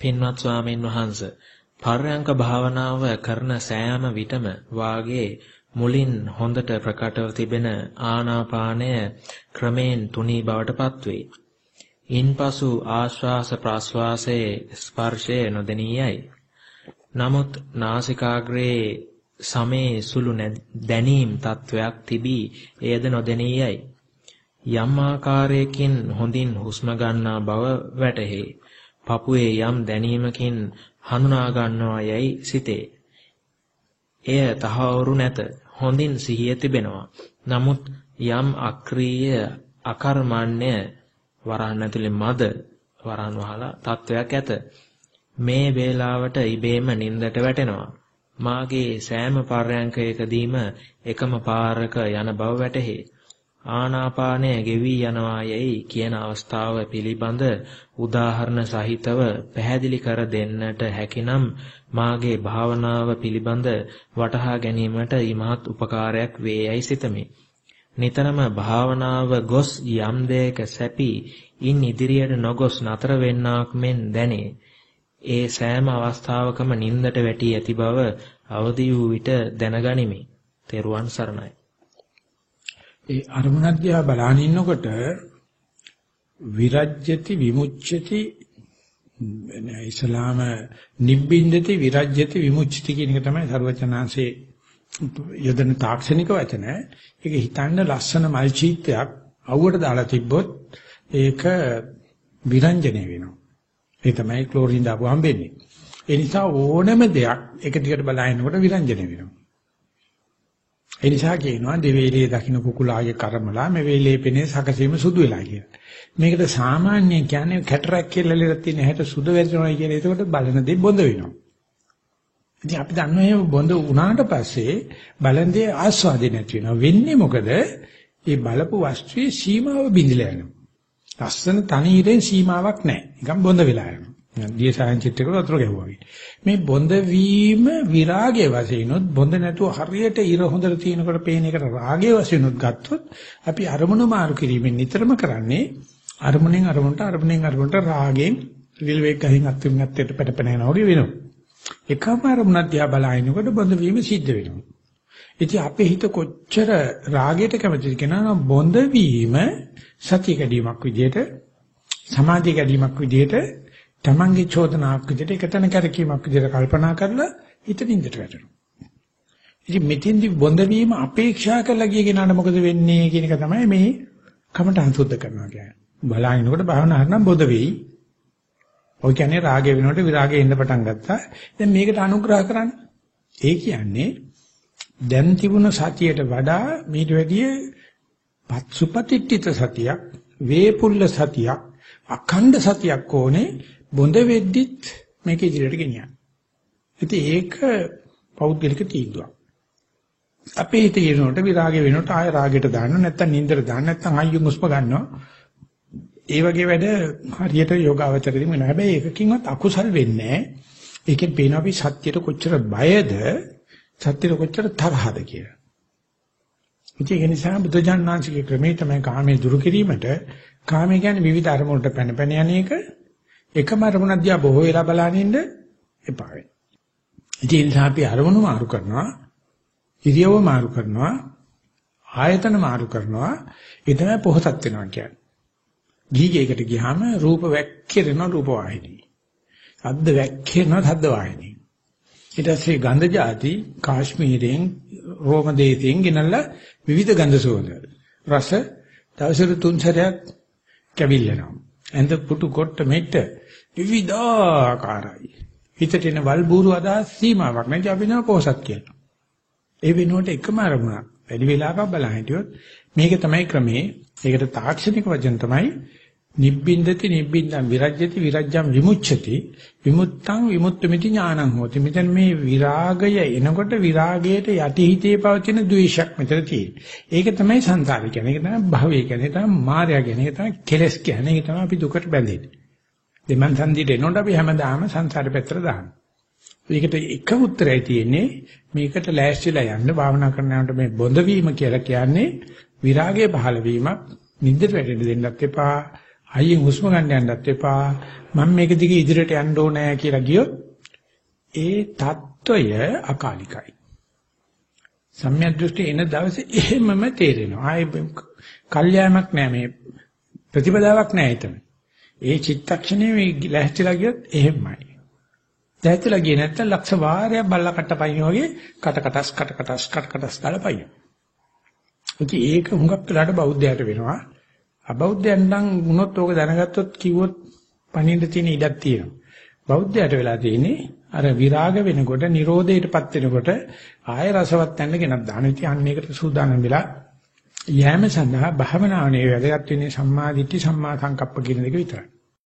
පින්වත් ස්වාමීන් වහන්ස පර්යංක භාවනාව කරන සෑම විටම වාගේ මුලින් හොඳට ප්‍රකටව තිබෙන ආනාපානය ක්‍රමෙන් තුනී බවට පත්වේ. ඉන්පසු ආශ්වාස ප්‍රාශ්වාසයේ ස්පර්ශය නොදෙනියයි. නමුත් නාසිකාග්‍රේ සමේ සුළු දැනීම් තත්වයක් තිබී එයද නොදෙනියයි. යම් ආකාරයකින් හොඳින් හුස්ම ගන්නා බව වැටහේ. පපුවේ යම් දැනීමකින් හඳුනා ගන්නවා යයි සිතේ. එය තහවුරු නැත. හොඳින් සිහිය තිබෙනවා. නමුත් යම් අක්‍රීය අකර්මණ්‍ය වරහන් ඇතුලේ මද වරහන් වහලා තත්වයක් ඇත. මේ වේලාවට ඉබේම නින්දට වැටෙනවා. මාගේ සෑම පර්යංකයකදීම එකම පාරක යන බව වැටහි. ආනාපානය ගෙවි යනවා යයි කියන අවස්ථාව පිළිබඳ උදාහරණ සහිතව පැහැදිලි කර දෙන්නට හැකිනම් මාගේ භාවනාව පිළිබඳ වටහා ගැනීමට ඉමහත් උපකාරයක් වේයයි සිතමි. නිතරම භාවනාව ගොස් යම් දෙයක සැපී ඉන් ඉදිරියට නොගොස් නතර වෙන්නාක් මෙන් දැනේ. ඒ සෑම අවස්ථාවකම නින්දට වැටි ඇති බව අවදි වූ විට දැනගනිමි. තෙරුවන් සරණයි. ඒ අරමුණක් දිහා බලාගෙන ඉන්නකොට විරජ්‍යති විමුච්ඡති ඉස්ලාම නිබ්බින්දති විරජ්‍යති විමුච්ඡති කියන එක තමයි සර්වචනාංශේ යොදන තාක්ෂණික වචන. ඒක හිතන්න ලස්සන මල් චීත්‍යයක් අවුවට දාලා තිබ්බොත් ඒක විරංජනේ වෙනවා. ඒ තමයි ක්ලෝරින් දාපු හම්බෙන්නේ. ඒ නිසා ඕනම දෙයක් එක දිගට බලනකොට විරංජනේ වෙනවා. ඒ නිසා කියනවා දෙවේලේ දකින්න කුකුලාගේ කර්මලා මේ වේලේ පෙනේ සකසීම සුදු වෙලා කියලා. මේකට සාමාන්‍යයෙන් කියන්නේ කැටරක් කියලා ලෙලක් තියෙන හැට සුදු වෙනවා කියන ඒකට බලන දේ බොඳ වෙනවා. ඉතින් අපි දන්නවා මේ බොඳ වුණාට පස්සේ බලන දේ ආස්වාදේ නැති වෙනවා. වෙන්නේ මොකද? ඒ බලපු වස්තුවේ සීමාව බිඳිලා යනවා. ලස්සන තනීරෙන් සීමාවක් නැහැ. නිකන් බොඳ වෙලා යනවා. දිය සායන්චිත් එකට වතුර ගැහුවා වගේ. මේ බොඳ වීම විරාගයේ වශයෙන්ොත් බොඳ නැතුව හරියට ඉර හොඳට තියෙනකොට පේන එකට රාගයේ වශයෙන්ොත් ගත්තොත් අපි අරමුණු මාරු කිරීමෙන් නිතරම කරන්නේ අරමුණෙන් අරමුණට අරමුණෙන් අරමුණට රාගයෙන් රිල්වේග ගහින් අත්විඳ නැත්තේට පැටපෙන යනවා වගේ වෙනවා. එකම අරමුණක් දිහා බලනකොට බොඳ වීම සිද්ධ වෙනවා. ඉතින් අපේ හිත කොච්චර රාගයට කැමතිද කියනවා බොඳ වීම සතිය කැඩීමක් විදියට සමාධිය කැඩීමක් විදියට තමන්ගේ චෝදනාවක් විදිහට එකතන කැරකීමක් විදිහට කල්පනා කරලා හිත නින්දට වැටෙනවා. ඉතින් මෙතෙන්දි බොඳ වීම අපේක්ෂා කරලා ගිය කෙනාට මොකද වෙන්නේ කියන එක තමයි මේ කමටහන් සුද්ධ කරනවා කියන්නේ. බලහිනකොට භාවනා කරනම් බොඳ වෙයි. ඔය කියන්නේ රාගය වෙනකොට විරාගය එන්න පටන් ගත්තා. දැන් මේකට අනුග්‍රහ කරන්න. ඒ කියන්නේ දැන් තිබුණ සතියට වඩා මීට වැඩිය පත්සුපතිට්ඨිත සතියක්, වේපුල්ල සතියක්, අඛණ්ඩ සතියක් ඕනේ බොඳ වෙද්දිත් මේක ඉදිරියට ගෙනියන්න. ඉතින් ඒක පෞද්ගලික තීන්දුවක්. අපේ හිතේ ඉරනකොට විරාගය වෙනකොට ආය රාගයට දාන්න නැත්නම් නින්දට දාන්න නැත්නම් ආයෙ මුස්ප ගන්නවා. ඒ වගේ වැඩ හරියට යෝගාවචරෙදි වෙනවා. හැබැයි එකකින්වත් අකුසල් වෙන්නේ නැහැ. ඒකෙන් පේන අපි සත්‍යයට කොච්චර බයද සත්‍යයට කොච්චර තරහද කියලා. ඉතින් ඒ නිසා බුදුජානනාංශිකේ ක්‍රමේ තමයි කාමයේ දුරු කිරීමට කාමයේ කියන්නේ විවිධ අරමුණට පැන පැන යන එක එකම අරමුණක් දිහා බොහෝ වෙලා බලන ඉන්න එපා වෙනවා. ඒ නිසා අපි අරමුණු මාරු කරනවා, ඉරියව්ව මාරු කරනවා, ආයතන මාරු කරනවා. ඒ තමයි පොහසත් වෙනවා කියන්නේ. ගීගයකට ගියාම රූප වැක්කිරෙන රූප වාහිනී. ශබ්ද වැක්කිරෙන ශබ්ද වාහිනී. ඊට පස්සේ ගන්ධ જાති කාශ්මීරයෙන් රෝම දේශයෙන් ගෙනල්ලා විවිධ ගන්ධ සුවඳ රස දවසට තුන් සැරයක් කැවිල්ලනවා. ඇඳ පුටු කොට මෙට්ට විවිධාකාරයි. හිතට එන වල් බూరు අදහස් සීමාවක් නැති අපි නෝ පොසත් කියනවා. ඒ වෙනුවට එකම අරමුණක් වැඩි වෙලාවක් බලන් හිටියොත් මේක තමයි ක්‍රමේ. ඒකට තාක්ෂණික වචන තමයි නිබ්බින්දති නිබ්බින්දම් විරජ්‍යති විරජ්‍යම් විමුච්ඡති විමුත්තං විමුක්තമിതി ඥානං හෝති මෙතන මේ විරාගය එනකොට විරාගයට යටිහිතේ පවතින ද්වේෂයක් මෙතන තියෙනවා. ඒක තමයි සංසාරය කියන්නේ. ඒක තමයි භවය කියන්නේ. ඒක තමයි මායя කියන්නේ. ඒක තමයි කෙලස් කියන්නේ. ඒක තමයි අපි දුකට බැඳෙන්නේ. දෙමන් සම්දිට එනකොට අපි හැමදාම සංසාර පැත්තට දානවා. ඒකට එක උත්තරයි තියෙන්නේ මේකට ලෑස්තිලා යන්න භාවනා කරනකොට මේ බොඳ වීම කියලා කියන්නේ විරාගයේ පහළ වීමක් නිද්දට වැටෙන්න දෙන්නත් එපා අයියේ හුස්ම ගන්න යන්නත් එපා. මම මේක දිගේ ඉදිරියට යන්න ඕනේ කියලා ගියොත් ඒ తত্ত্বය අකාලිකයි. සම්‍යක් දෘෂ්ටි එන දවසේ එහෙමම තේරෙනවා. ආයේ කල්යාමක් නෑ මේ ප්‍රතිපදාවක් නෑ ඊතම. ඒ චිත්තක්ෂණය මේ ලැහැතිලා ගියොත් එහෙමයි. දැහැතිලා ගියේ නැත්නම් ලක්ෂ වාරයක් බල්ලා කටපයින් වගේ කටකටස් කටකටස් කටකටස් දාලා පයින්. ඒක හුඟක් වෙලාට බෞද්ධයට වෙනවා. අබෞද්ධයන් නම් වුණොත් ඕක දැනගත්තොත් කිව්වොත් පණින්න තියෙන ඉඩක් තියෙනවා. බෞද්ධයට වෙලා තියෙන්නේ අර විරාග වෙනකොට Nirodheටපත් වෙනකොට ආය රසවත් යන්න ගෙනත් දාන ඉතින් අන්න ඒකට සූදානම් වෙලා යෑම සඳහා භාවනාවනේ වැදගත් වෙන්නේ සම්මා දිට්ඨි සම්මා සංකප්ප කියන දෙක විතරයි.